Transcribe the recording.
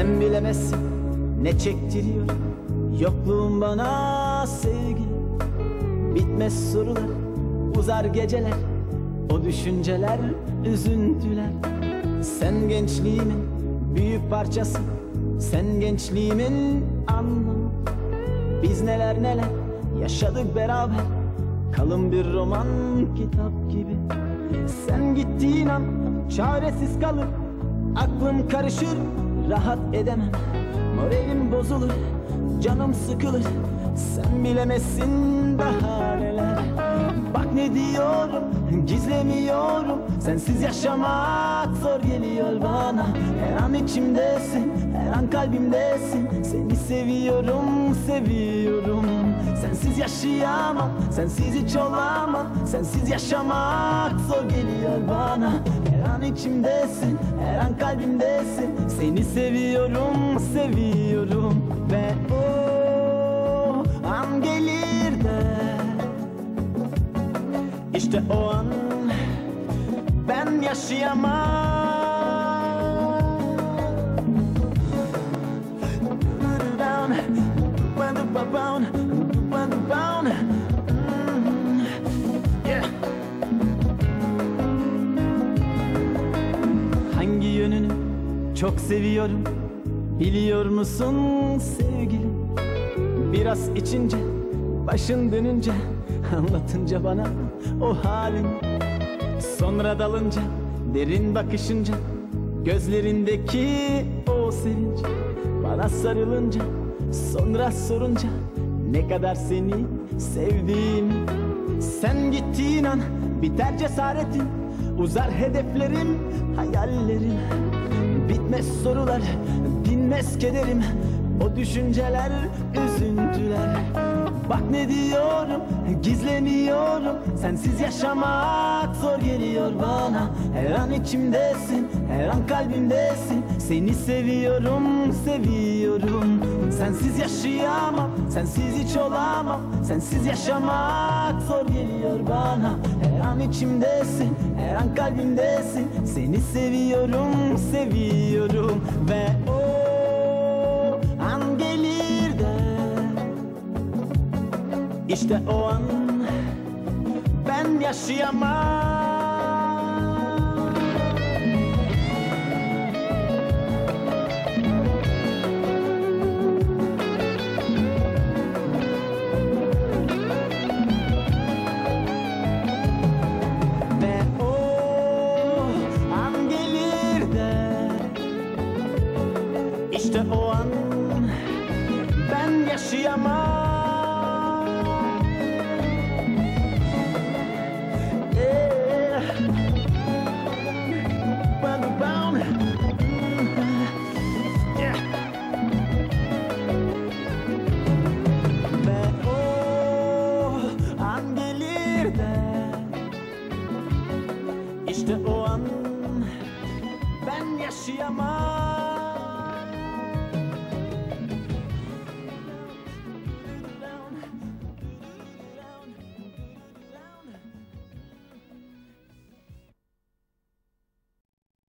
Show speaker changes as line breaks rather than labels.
bilemezsin ne çektiriyor. Yokluğun bana sevgi. Bitmez sorular uzar geceler. O düşünceler üzüntüler. Sen gençliğimin büyük parçası. Sen gençliğimin anlamı. Biz neler neler yaşadık beraber. Kalın bir roman kitap gibi. Sen gittiğin an çaresiz kalır. Aklım karışır rahat edemem. Moralim bozulur canım sıkılır. Sen bilemezsin daha neler. Bak ne diyorum gizlemiyorum. Sensiz yaşamak zor geliyor bana. Her an içimdesin her an kalbimdesin. Seni seviyorum seviyorum. Sensiz yaşayamam sensiz hiç olamam. Sensiz yaşamak zor geliyor bana. Her an içimdesin her an kalbimdesin Seni seviyorum seviyorum Ve o an gelir de. İşte o an ben yaşayamam çok seviyorum. Biliyor musun sevgilim? Biraz içince başın dönünce Anlatınca bana o halin. Sonra dalınca derin bakışınca Gözlerindeki o sevinç. Bana sarılınca sonra sorunca Ne kadar seni sevdiğimi Sen gittiğin an biter cesaretin Uzar hedeflerim hayallerim Bitmez sorular dinmez kederim. O düşünceler üzüntüler. Bak ne diyorum gizlemiyorum Sensiz yaşamak zor geliyor bana. Her an içimdesin her an kalbimdesin. Seni seviyorum seviyorum. Sensiz yaşayamam sensiz hiç olamam. Sensiz yaşamak zor geliyor bana. Her an içimdesin kalbimdesin. Seni seviyorum seviyorum Ve o an gelir de. İşte o an ben yaşayamam amar. O an gelir de o an ben yaşayamam.